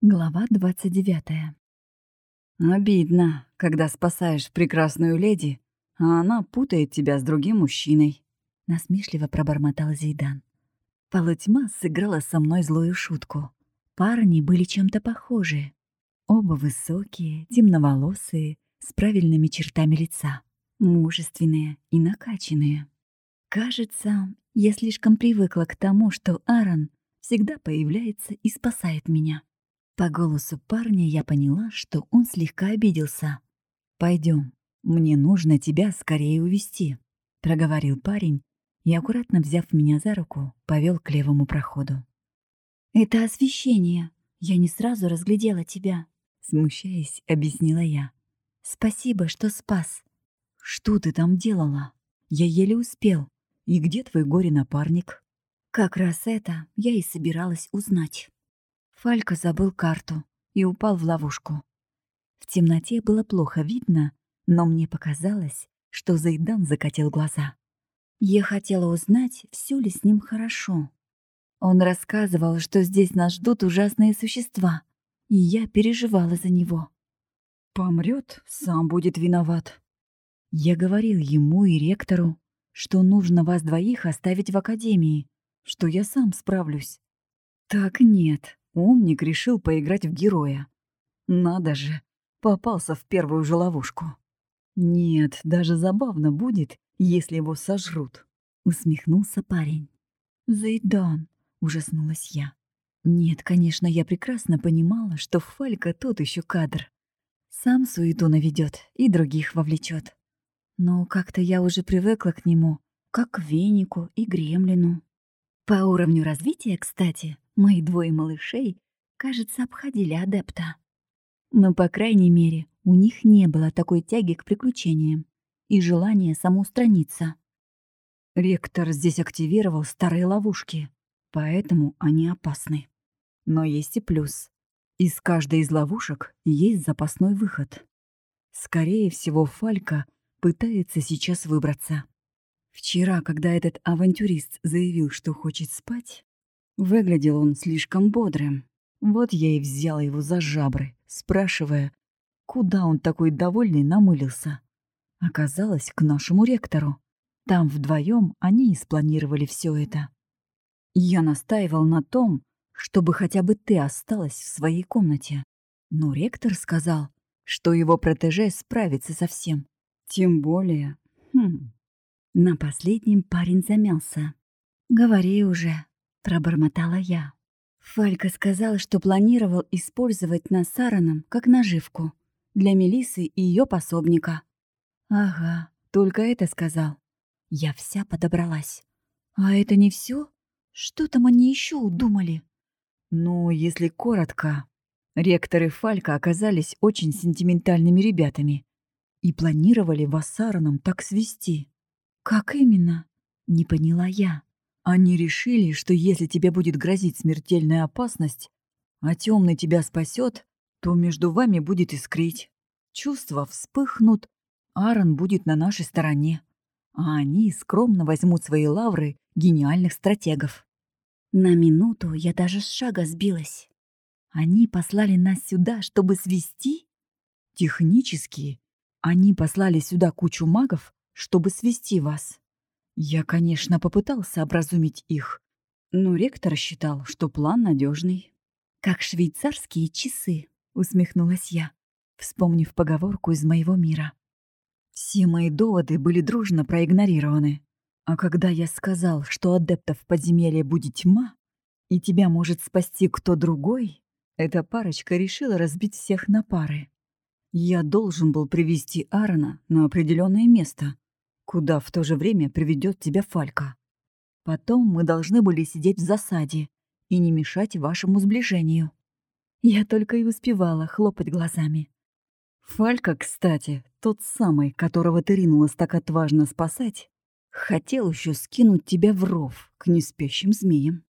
Глава 29. Обидно, когда спасаешь прекрасную леди, а она путает тебя с другим мужчиной. Насмешливо пробормотал Зейдан. Полутьма сыграла со мной злую шутку. Парни были чем-то похожи. Оба высокие, темноволосые, с правильными чертами лица. Мужественные и накачанные. Кажется, я слишком привыкла к тому, что Аарон всегда появляется и спасает меня. По голосу парня я поняла, что он слегка обиделся. Пойдем, мне нужно тебя скорее увести, проговорил парень и, аккуратно взяв меня за руку, повел к левому проходу. «Это освещение. Я не сразу разглядела тебя», — смущаясь, объяснила я. «Спасибо, что спас». «Что ты там делала? Я еле успел. И где твой горе-напарник?» Как раз это я и собиралась узнать. Фалька забыл карту и упал в ловушку. В темноте было плохо видно, но мне показалось, что Зайдан закатил глаза. Я хотела узнать, все ли с ним хорошо. Он рассказывал, что здесь нас ждут ужасные существа, и я переживала за него. Помрет, сам будет виноват. Я говорил ему и ректору, что нужно вас двоих оставить в академии, что я сам справлюсь. Так нет, Умник решил поиграть в героя. Надо же, попался в первую же ловушку. Нет, даже забавно будет, если его сожрут. Усмехнулся парень. Зайдан, ужаснулась я. Нет, конечно, я прекрасно понимала, что Фалька тот еще кадр. Сам суету наведет и других вовлечет. Но как-то я уже привыкла к нему, как к венику и гремлину. По уровню развития, кстати, Мои двое малышей, кажется, обходили адепта. Но, по крайней мере, у них не было такой тяги к приключениям и желания самоустраниться. Ректор здесь активировал старые ловушки, поэтому они опасны. Но есть и плюс. Из каждой из ловушек есть запасной выход. Скорее всего, Фалька пытается сейчас выбраться. Вчера, когда этот авантюрист заявил, что хочет спать, Выглядел он слишком бодрым. Вот я и взяла его за жабры, спрашивая, куда он такой довольный намылился. Оказалось, к нашему ректору. Там вдвоем они и спланировали все это. Я настаивал на том, чтобы хотя бы ты осталась в своей комнате. Но ректор сказал, что его протеже справится со всем. Тем более... Хм... На последнем парень замялся. «Говори уже», пробормотала я. Фалька сказал, что планировал использовать нас с как наживку для Мелисы и ее пособника. Ага, только это сказал. Я вся подобралась. А это не все? Что там они еще удумали? Ну, если коротко, ректор и Фалька оказались очень сентиментальными ребятами и планировали вас с Аароном так свести. Как именно? Не поняла я. Они решили, что если тебе будет грозить смертельная опасность, а темный тебя спасет, то между вами будет искрить. Чувства вспыхнут, Аарон будет на нашей стороне, а они скромно возьмут свои лавры гениальных стратегов. На минуту я даже с шага сбилась. Они послали нас сюда, чтобы свести? Технически, они послали сюда кучу магов, чтобы свести вас. Я, конечно, попытался образумить их, но ректор считал, что план надежный. «Как швейцарские часы», — усмехнулась я, вспомнив поговорку из моего мира. Все мои доводы были дружно проигнорированы. А когда я сказал, что адептов в подземелье будет тьма, и тебя может спасти кто другой, эта парочка решила разбить всех на пары. Я должен был привести Аарона на определенное место, куда в то же время приведет тебя Фалька. Потом мы должны были сидеть в засаде и не мешать вашему сближению. Я только и успевала хлопать глазами. Фалька, кстати, тот самый, которого ты ринулась так отважно спасать, хотел еще скинуть тебя в ров к неспящим змеям.